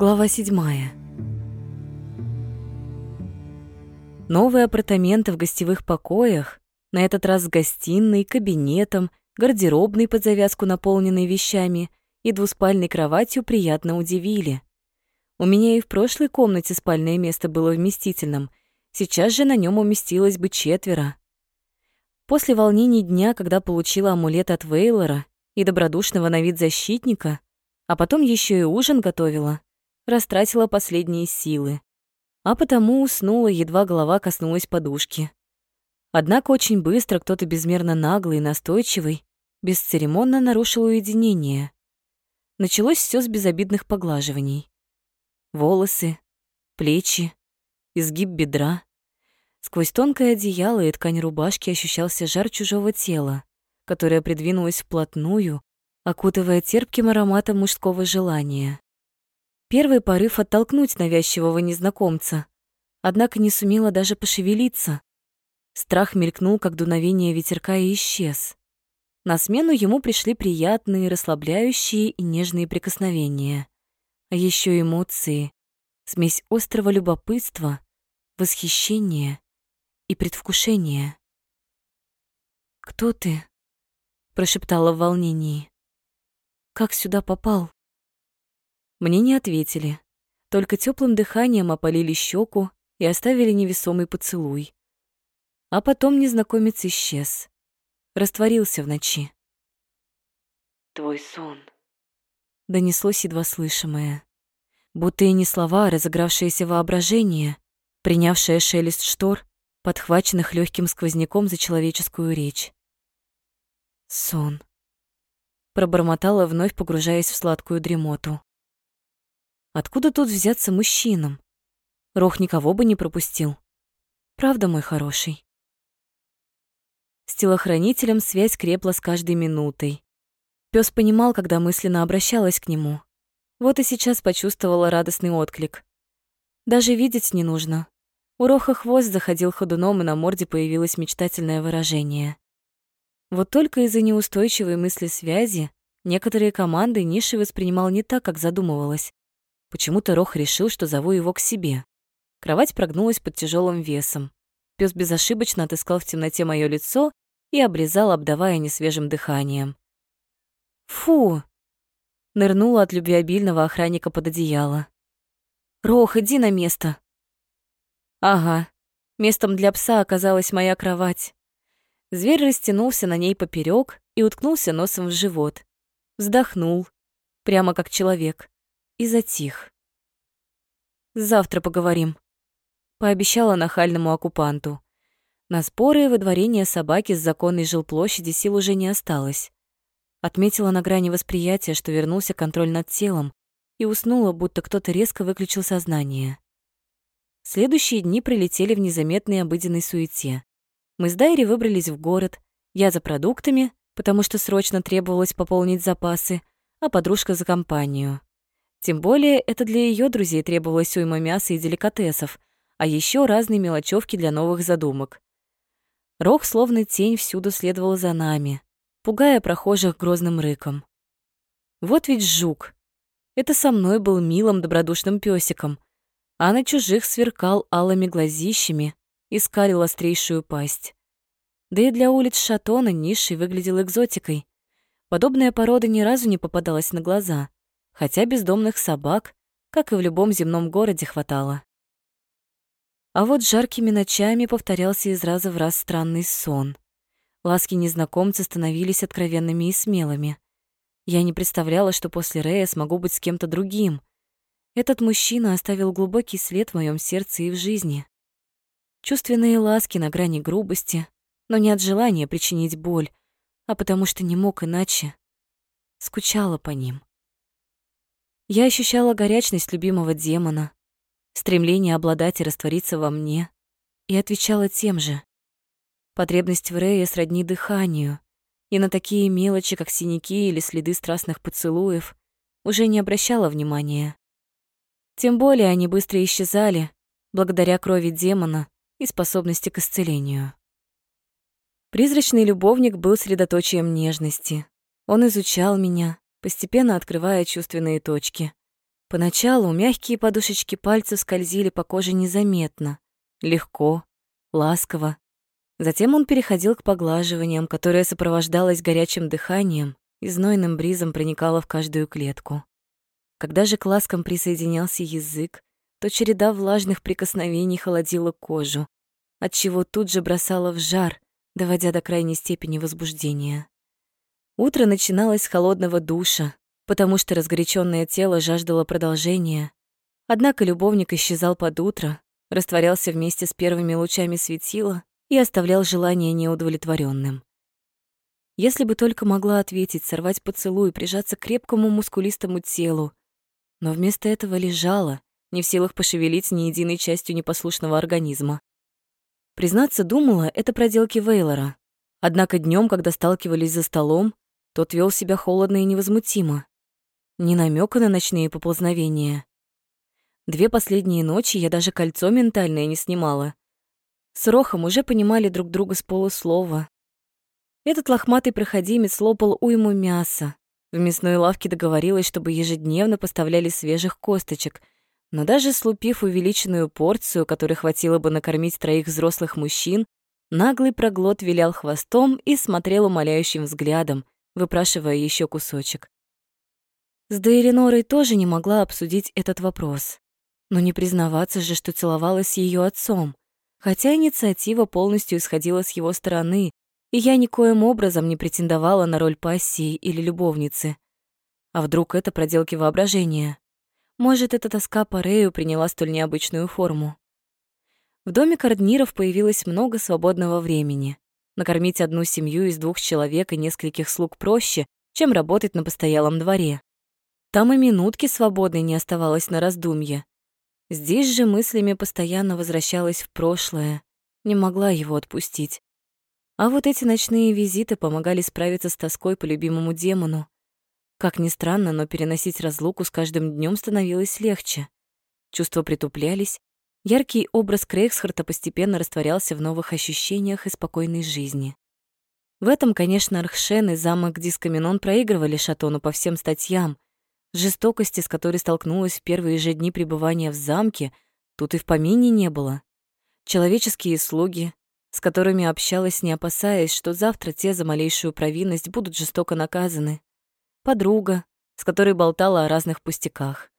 Глава седьмая. Новые апартаменты в гостевых покоях, на этот раз с гостиной, кабинетом, гардеробной под завязку, наполненной вещами, и двуспальной кроватью приятно удивили. У меня и в прошлой комнате спальное место было вместительным, сейчас же на нем уместилось бы четверо. После волнений дня, когда получила амулет от Вейлора и добродушного на вид защитника, а потом еще и ужин готовила, растратила последние силы. А потому уснула, едва голова коснулась подушки. Однако очень быстро кто-то безмерно наглый и настойчивый бесцеремонно нарушил уединение. Началось все с безобидных поглаживаний. Волосы, плечи, изгиб бедра. Сквозь тонкое одеяло и ткань рубашки ощущался жар чужого тела, которое придвинулось вплотную, окутывая терпким ароматом мужского желания. Первый порыв оттолкнуть навязчивого незнакомца, однако не сумела даже пошевелиться. Страх мелькнул, как дуновение ветерка, и исчез. На смену ему пришли приятные, расслабляющие и нежные прикосновения. А еще эмоции, смесь острого любопытства, восхищения и предвкушения. «Кто ты?» — прошептала в волнении. «Как сюда попал?» Мне не ответили, только теплым дыханием опалили щеку и оставили невесомый поцелуй. А потом незнакомец исчез, растворился в ночи. «Твой сон», — донеслось едва слышимое. Будто и не слова, а разыгравшееся воображение, принявшее шелест штор подхваченных легким сквозняком за человеческую речь. Сон. Пробормотала, вновь погружаясь в сладкую дремоту. Откуда тут взяться мужчинам? Рох никого бы не пропустил. Правда, мой хороший? С телохранителем связь крепла с каждой минутой. Пёс понимал, когда мысленно обращалась к нему. Вот и сейчас почувствовала радостный отклик. Даже видеть не нужно. У Роха хвост заходил ходуном, и на морде появилось мечтательное выражение. Вот только из-за неустойчивой мысли связи некоторые команды Ниши воспринимал не так, как задумывалось. Почему-то Рох решил, что зову его к себе. Кровать прогнулась под тяжелым весом. Пес безошибочно отыскал в темноте мое лицо и обрезал, обдавая несвежим дыханием. «Фу!» Нырнула от любвеобильного охранника под одеяло. «Рох, иди на место!» Ага, местом для пса оказалась моя кровать. Зверь растянулся на ней поперек и уткнулся носом в живот. Вздохнул, прямо как человек, и затих. «Завтра поговорим», — пообещала нахальному оккупанту. На споры и выдворение собаки с законной жилплощади сил уже не осталось. Отметила на грани восприятия, что вернулся контроль над телом, и уснула, будто кто-то резко выключил сознание. Следующие дни прилетели в незаметной обыденной суете. Мы с Дайри выбрались в город, я за продуктами, потому что срочно требовалось пополнить запасы, а подружка за компанию. Тем более это для ее друзей требовалось уйма мяса и деликатесов, а еще разные мелочевки для новых задумок. Рок, словно тень, всюду следовал за нами, пугая прохожих грозным рыком. Вот ведь жук. Это со мной был милым добродушным песиком, а на чужих сверкал алыми глазищами и скалил острейшую пасть. Да и для улиц Шатона низший выглядел экзотикой. Подобная порода ни разу не попадалась на глаза, хотя бездомных собак, как и в любом земном городе, хватало. А вот жаркими ночами повторялся из раза в раз странный сон. Ласки незнакомца становились откровенными и смелыми. Я не представляла, что после Рея смогу быть с кем-то другим, этот мужчина оставил глубокий след в моем сердце и в жизни. Чувственные ласки на грани грубости, но не от желания причинить боль, а потому что не мог иначе. Скучала по ним. Я ощущала горячность любимого демона, стремление обладать и раствориться во мне, и отвечала тем же. Потребность в Рее сродни дыханию, и на такие мелочи, как синяки или следы страстных поцелуев, уже не обращала внимания. Тем более они быстро исчезали, благодаря крови демона и способности к исцелению. Призрачный любовник был средоточием нежности. Он изучал меня, постепенно открывая чувственные точки. Поначалу мягкие подушечки пальцев скользили по коже незаметно, легко, ласково. Затем он переходил к поглаживаниям, которое сопровождалось горячим дыханием и знойным бризом проникало в каждую клетку. Когда же к ласкам присоединялся язык, то череда влажных прикосновений холодила кожу, отчего тут же бросала в жар, доводя до крайней степени возбуждения. Утро начиналось с холодного душа, потому что разгоряченное тело жаждало продолжения. Однако любовник исчезал под утро, растворялся вместе с первыми лучами светила и оставлял желание неудовлетворенным. Если бы только могла ответить, сорвать поцелуй, прижаться к крепкому мускулистому телу, но вместо этого лежала, не в силах пошевелить ни единой частью непослушного организма. Признаться, думала, это проделки Вейлора. Однако днем, когда сталкивались за столом, тот вел себя холодно и невозмутимо. Ни намека на ночные поползновения. Две последние ночи я даже кольцо ментальное не снимала. С Рохом уже понимали друг друга с полуслова. Этот лохматый проходимец лопал уйму мяса, в мясной лавке договорилась, чтобы ежедневно поставляли свежих косточек, но даже слупив увеличенную порцию, которой хватило бы накормить троих взрослых мужчин, наглый проглот вилял хвостом и смотрел умоляющим взглядом, выпрашивая еще кусочек. С Дейринорой тоже не могла обсудить этот вопрос. Но не признаваться же, что целовалась с ее отцом. Хотя инициатива полностью исходила с его стороны, и я никоим образом не претендовала на роль пассии или любовницы. А вдруг это проделки воображения? Может, эта тоска по Рею приняла столь необычную форму? В доме Кардниров появилось много свободного времени. Накормить одну семью из двух человек и нескольких слуг проще, чем работать на постоялом дворе. Там и минутки свободной не оставалось на раздумье. Здесь же мыслями постоянно возвращалась в прошлое, не могла его отпустить. А вот эти ночные визиты помогали справиться с тоской по любимому демону. Как ни странно, но переносить разлуку с каждым днем становилось легче. Чувства притуплялись, яркий образ Крейгсхарта постепенно растворялся в новых ощущениях и спокойной жизни. В этом, конечно, Архшен и замок Дискаминон проигрывали Шатону по всем статьям. Жестокости, с которой столкнулась в первые же дни пребывания в замке, тут и в помине не было. Человеческие слуги, с которыми общалась, не опасаясь, что завтра те за малейшую провинность будут жестоко наказаны. Подруга, с которой болтала о разных пустяках.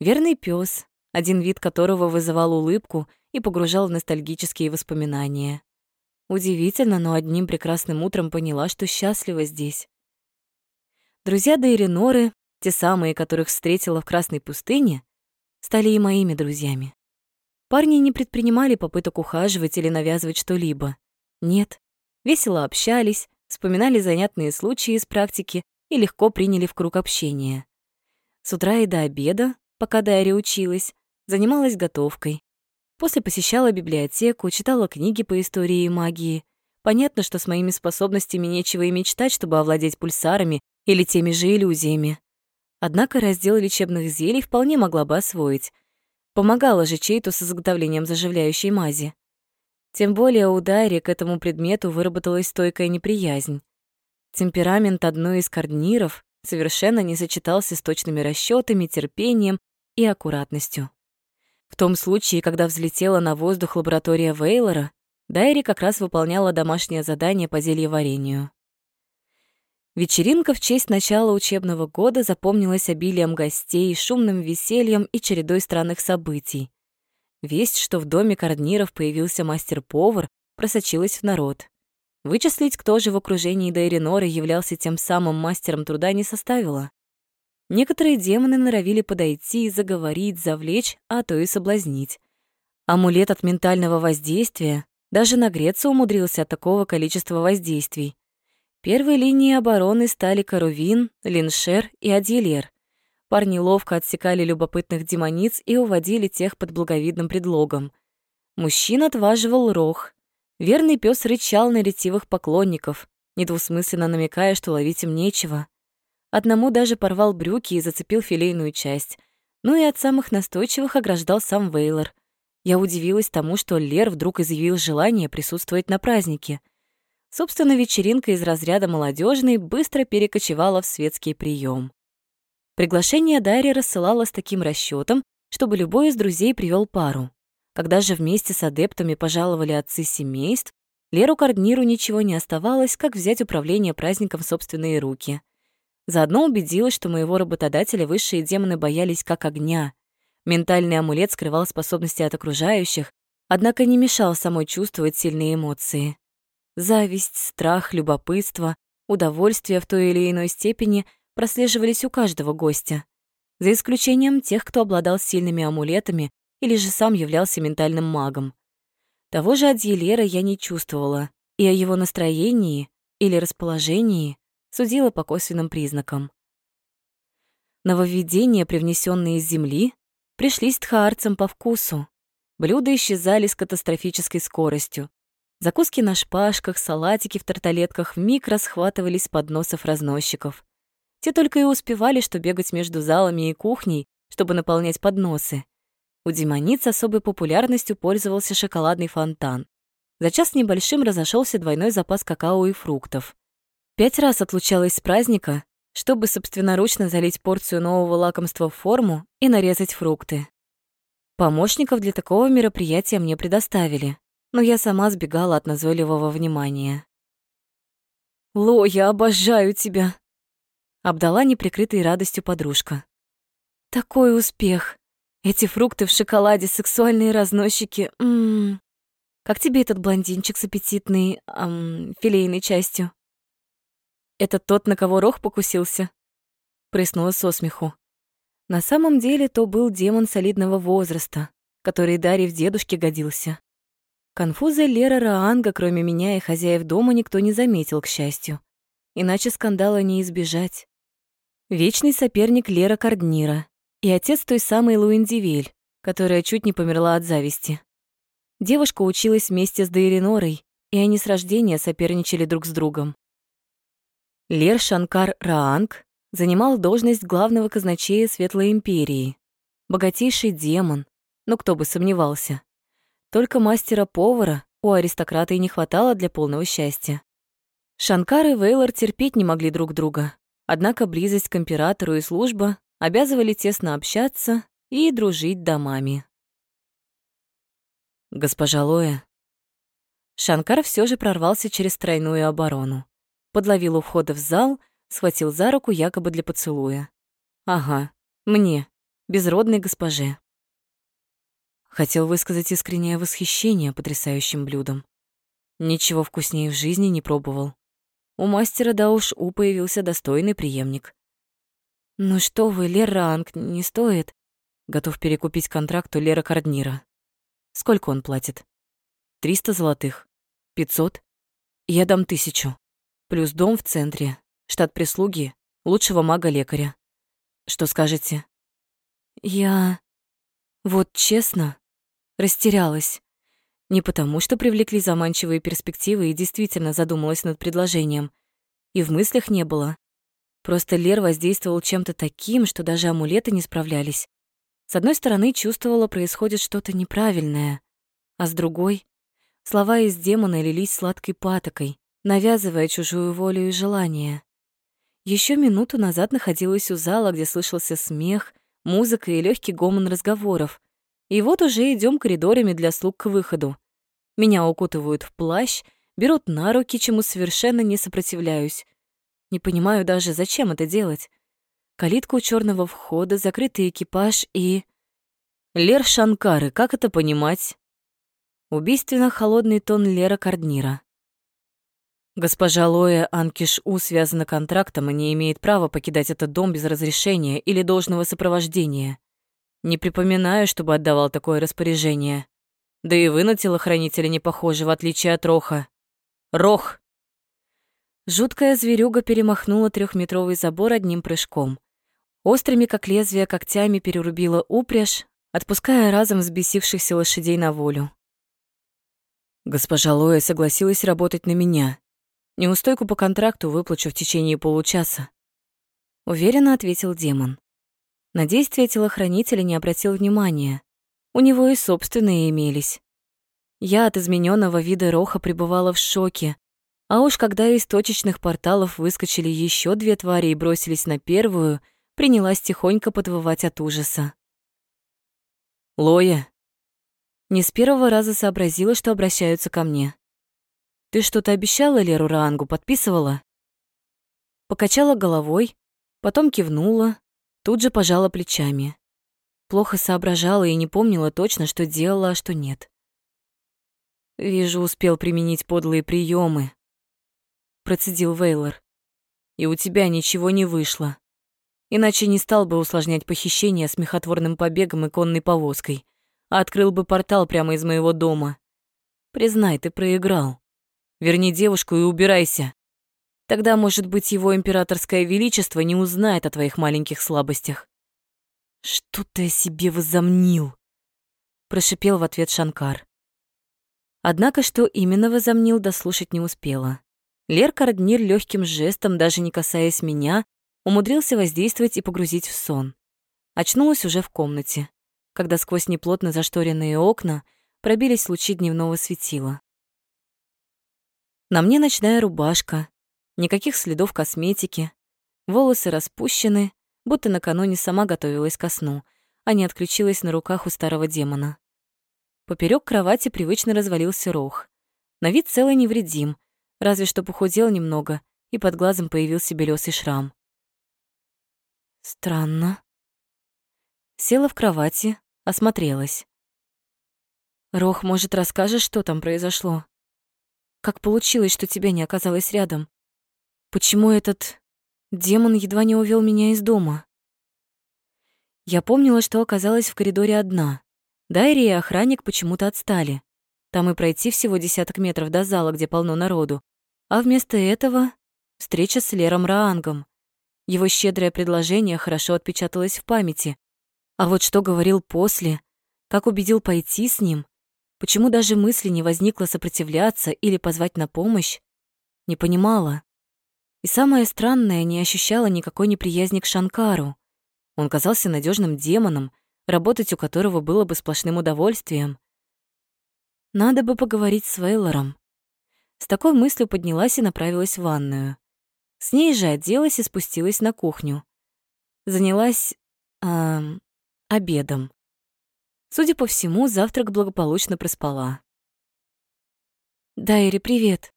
Верный пес, один вид которого вызывал улыбку и погружал в ностальгические воспоминания. Удивительно, но одним прекрасным утром поняла, что счастлива здесь. Друзья Дейреноры, те самые, которых встретила в Красной пустыне, стали и моими друзьями. Парни не предпринимали попыток ухаживать или навязывать что-либо. Нет, весело общались, вспоминали занятные случаи из практики и легко приняли в круг общения. С утра и до обеда, пока Дайри училась, занималась готовкой. После посещала библиотеку, читала книги по истории и магии. Понятно, что с моими способностями нечего и мечтать, чтобы овладеть пульсарами или теми же иллюзиями. Однако раздел лечебных зелий вполне могла бы освоить — Помогала же Чейту с изготовлением заживляющей мази. Тем более у Дайри к этому предмету выработалась стойкая неприязнь. Темперамент одной из кардниров совершенно не сочетался с точными расчетами, терпением и аккуратностью. В том случае, когда взлетела на воздух лаборатория Вейлора, Дайри как раз выполняла домашнее задание по зельеварению. Вечеринка в честь начала учебного года запомнилась обилием гостей, шумным весельем и чередой странных событий. Весть, что в доме Кордниров появился мастер-повар, просочилась в народ. Вычислить, кто же в окружении Дейриноры являлся тем самым мастером труда, не составило. Некоторые демоны норовили подойти, заговорить, завлечь, а то и соблазнить. Амулет от ментального воздействия даже нагреться умудрился от такого количества воздействий. Первой линией обороны стали Карувин, Линшер и Адьелер. Парни ловко отсекали любопытных демониц и уводили тех под благовидным предлогом. Мужчин отваживал Рох. Верный пес рычал на ретивых поклонников, недвусмысленно намекая, что ловить им нечего. Одному даже порвал брюки и зацепил филейную часть. Ну и от самых настойчивых ограждал сам Вейлор. Я удивилась тому, что Лер вдруг изъявил желание присутствовать на празднике — Собственно, вечеринка из разряда молодежной быстро перекочевала в светский прием. Приглашение Дарья рассылала с таким расчетом, чтобы любой из друзей привел пару. Когда же вместе с адептами пожаловали отцы семейств, Леру Кардниру ничего не оставалось, как взять управление праздником в собственные руки. Заодно убедилась, что моего работодателя высшие демоны боялись как огня. Ментальный амулет скрывал способности от окружающих, однако не мешал самой чувствовать сильные эмоции. Зависть, страх, любопытство, удовольствие в той или иной степени прослеживались у каждого гостя, за исключением тех, кто обладал сильными амулетами или же сам являлся ментальным магом. Того же Адьелера я не чувствовала, и о его настроении или расположении судила по косвенным признакам. Нововведения, привнесенные из земли, пришлись тхаарцам по вкусу. Блюда исчезали с катастрофической скоростью. Закуски на шпажках, салатики в тарталетках вмиг расхватывались с подносов разносчиков. Те только и успевали, что бегать между залами и кухней, чтобы наполнять подносы. У демониц особой популярностью пользовался шоколадный фонтан. За час небольшим разошелся двойной запас какао и фруктов. Пять раз отлучалась с праздника, чтобы собственноручно залить порцию нового лакомства в форму и нарезать фрукты. Помощников для такого мероприятия мне предоставили, но я сама сбегала от назойливого внимания. «Ло, я обожаю тебя!» Обдала неприкрытой радостью подружка. «Такой успех! Эти фрукты в шоколаде, сексуальные разносчики. Ммм. Как тебе этот блондинчик с аппетитной, эм, филейной частью?» «Это тот, на кого рог покусился?» Прыснула со смеху. На самом деле то был демон солидного возраста, который Дарье в дедушке годился. Конфуза Лера Раанга, кроме меня и хозяев дома, никто не заметил, к счастью. Иначе скандала не избежать. Вечный соперник Лера Карднира и отец той самой Луиндивель, которая чуть не померла от зависти. Девушка училась вместе с Дейринорой, и они с рождения соперничали друг с другом. Лер Шанкар Раанг занимал должность главного казначея Светлой Империи. Богатейший демон, но кто бы сомневался. Только мастера-повара у аристократа и не хватало для полного счастья. Шанкар и Вейлор терпеть не могли друг друга, однако близость к императору и служба обязывали тесно общаться и дружить домами. «Госпожа Лоя». Шанкар все же прорвался через тройную оборону. Подловил у входа в зал, схватил за руку якобы для поцелуя. «Ага, мне, безродной госпоже». Хотел высказать искреннее восхищение потрясающим блюдом. Ничего вкуснее в жизни не пробовал. У мастера, да уж, у появился достойный преемник. «Ну что вы, Леранг, не стоит». Готов перекупить контракт у Лера Карднира. Сколько он платит? Триста золотых. Пятьсот. Я дам тысячу. Плюс дом в центре, штат прислуги, лучшего мага-лекаря. Что скажете? Я... Вот честно, растерялась. Не потому, что привлекли заманчивые перспективы и действительно задумалась над предложением. И в мыслях не было. Просто Лер воздействовал чем-то таким, что даже амулеты не справлялись. С одной стороны, чувствовала, происходит что-то неправильное, а с другой — слова из демона лились сладкой патокой, навязывая чужую волю и желание. Еще минуту назад находилась у зала, где слышался смех, музыка и легкий гомон разговоров, и вот уже идем коридорами для слуг к выходу. Меня укутывают в плащ, берут на руки, чему совершенно не сопротивляюсь. Не понимаю даже, зачем это делать. Калитка у черного входа, закрытый экипаж и... Лер Шанкары, как это понимать? Убийственно холодный тон Лера Карднира. Госпожа Лоя Анкиш-У связана контрактом и не имеет права покидать этот дом без разрешения или должного сопровождения. Не припоминаю, чтобы отдавал такое распоряжение. Да и вы на телохранителя не похожи, в отличие от Роха. Рох! Жуткая зверюга перемахнула трехметровый забор одним прыжком. Острыми, как лезвие, когтями перерубила упряжь, отпуская разом взбесившихся лошадей на волю. Госпожа Лоя согласилась работать на меня. Неустойку по контракту выплачу в течение получаса. Уверенно ответил демон. На действия телохранителя не обратил внимания. У него и собственные имелись. Я от измененного вида Роха пребывала в шоке. А уж когда из точечных порталов выскочили еще две твари и бросились на первую, принялась тихонько подвывать от ужаса. «Лоя!» Не с первого раза сообразила, что обращаются ко мне. «Ты что-то обещала Леру Раангу, подписывала?» Покачала головой, потом кивнула, тут же пожала плечами. Плохо соображала и не помнила точно, что делала, а что нет. «Вижу, успел применить подлые приемы, процедил Вейлор. «И у тебя ничего не вышло. Иначе не стал бы усложнять похищение смехотворным побегом и конной повозкой, а открыл бы портал прямо из моего дома. Признай, ты проиграл. Верни девушку и убирайся. Тогда, может быть, его императорское величество не узнает о твоих маленьких слабостях. Что ты о себе возомнил? Прошипел в ответ Шанкар. Однако, что именно возомнил, дослушать не успела. Лер Карднир легким жестом, даже не касаясь меня, умудрился воздействовать и погрузить в сон. Очнулась уже в комнате, когда сквозь неплотно зашторенные окна пробились лучи дневного светила. На мне ночная рубашка, Никаких следов косметики. Волосы распущены, будто накануне сама готовилась ко сну, а не отключилась на руках у старого демона. Поперек кровати привычно развалился рог. На вид целый невредим, разве что похудел немного, и под глазом появился белесый шрам. Странно. Села в кровати, осмотрелась. Рох, может, расскажешь, что там произошло? Как получилось, что тебя не оказалось рядом? Почему этот демон едва не увел меня из дома? Я помнила, что оказалась в коридоре одна. Дайри и охранник почему-то отстали. Там и пройти всего десяток метров до зала, где полно народу. А вместо этого встреча с Лером Раангом. Его щедрое предложение хорошо отпечаталось в памяти. А вот что говорил после, как убедил пойти с ним, почему даже мысли не возникло сопротивляться или позвать на помощь, не понимала. И самое странное, не ощущала никакой неприязни к Шанкару. Он казался надежным демоном, работать у которого было бы сплошным удовольствием. Надо бы поговорить с Вейлором. С такой мыслью поднялась и направилась в ванную. С ней же оделась и спустилась на кухню. Занялась... Э, обедом. Судя по всему, завтрак благополучно проспала. «Дайри, привет!»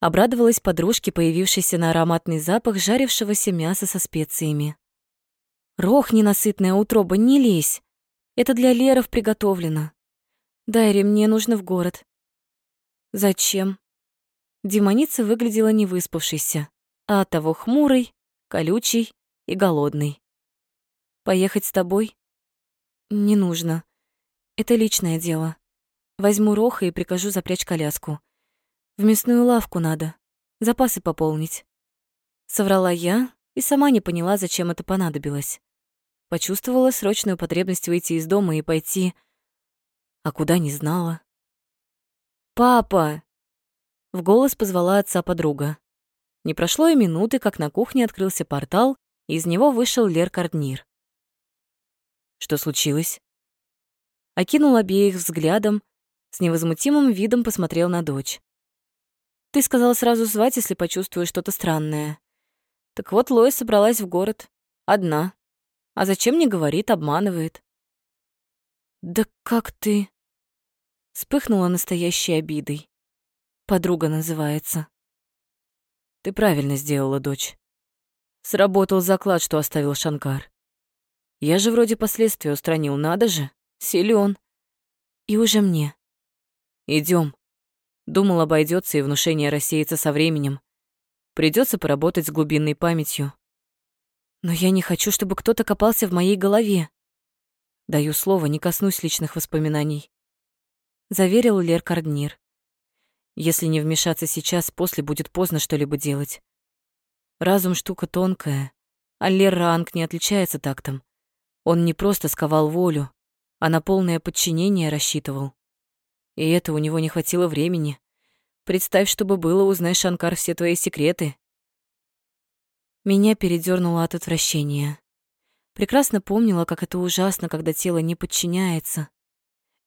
Обрадовалась подружке, появившейся на ароматный запах жарившегося мяса со специями. «Рох, ненасытная утроба, не лезь! Это для Леров приготовлено. Дайри, мне нужно в город». «Зачем?» Демоница выглядела невыспавшейся, а оттого хмурой, колючей и голодной. «Поехать с тобой?» «Не нужно. Это личное дело. Возьму Роха и прикажу запрячь коляску. В мясную лавку надо. Запасы пополнить. Соврала я и сама не поняла, зачем это понадобилось. Почувствовала срочную потребность выйти из дома и пойти... А куда не знала. «Папа!» В голос позвала отца подруга. Не прошло и минуты, как на кухне открылся портал, и из него вышел Лер Карднир. «Что случилось?» Окинул обеих взглядом, с невозмутимым видом посмотрел на дочь. Ты сказала сразу звать, если почувствуешь что-то странное. Так вот, Лоя собралась в город. Одна. А зачем не говорит, обманывает. Да как ты? Вспыхнула настоящей обидой. Подруга называется. Ты правильно сделала, дочь. Сработал заклад, что оставил Шанкар. Я же вроде последствия устранил, надо же. Силён. И уже мне. Идем. Думал, обойдется и внушение рассеется со временем. Придется поработать с глубинной памятью. Но я не хочу, чтобы кто-то копался в моей голове. Даю слово, не коснусь личных воспоминаний. Заверил Лер Карднир. Если не вмешаться сейчас, после будет поздно что-либо делать. Разум штука тонкая, а Лер Ранг не отличается тактом. Он не просто сковал волю, а на полное подчинение рассчитывал. И это у него не хватило времени. Представь, что бы было, узнай, Шанкар, все твои секреты. Меня передёрнуло от отвращения. Прекрасно помнила, как это ужасно, когда тело не подчиняется.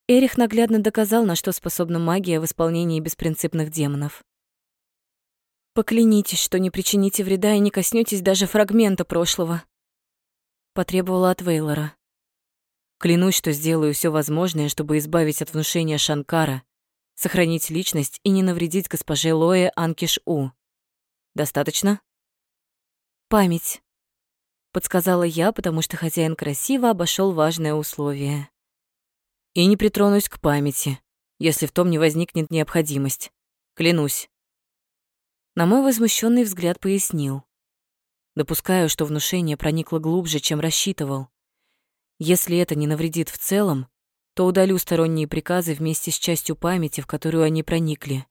Эрих наглядно доказал, на что способна магия в исполнении беспринципных демонов. Поклянитесь, что не причините вреда и не коснётесь даже фрагмента прошлого. Потребовала от Вейлора. Клянусь, что сделаю все возможное, чтобы избавить от внушения Шанкара, сохранить личность и не навредить госпоже Лое Анкиш-У. Достаточно? Память, подсказала я, потому что хозяин красиво обошел важное условие. И не притронусь к памяти, если в том не возникнет необходимость. Клянусь. На мой возмущенный взгляд пояснил. Допускаю, что внушение проникло глубже, чем рассчитывал. Если это не навредит в целом, то удалю сторонние приказы вместе с частью памяти, в которую они проникли.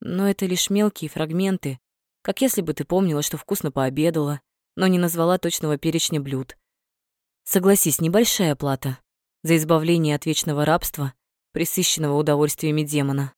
Но это лишь мелкие фрагменты, как если бы ты помнила, что вкусно пообедала, но не назвала точного перечня блюд. Согласись, небольшая плата за избавление от вечного рабства, присыщенного удовольствиями демона.